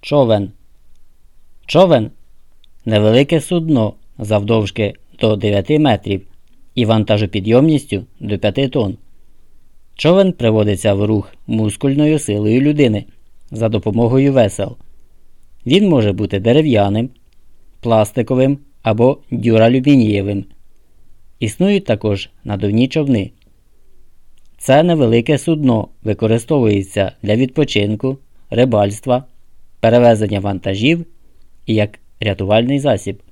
Човен. Човен невелике судно завдовжки до 9 метрів і вантажопідйомністю до 5 тонн. Човен приводиться в рух мускульною силою людини за допомогою весел. Він може бути дерев'яним, пластиковим або дюралюмінієвим. Існують також надувні човни. Це невелике судно використовується для відпочинку, рибальства, перевезення вантажів і як рятувальний засіб.